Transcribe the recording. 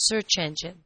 search engine.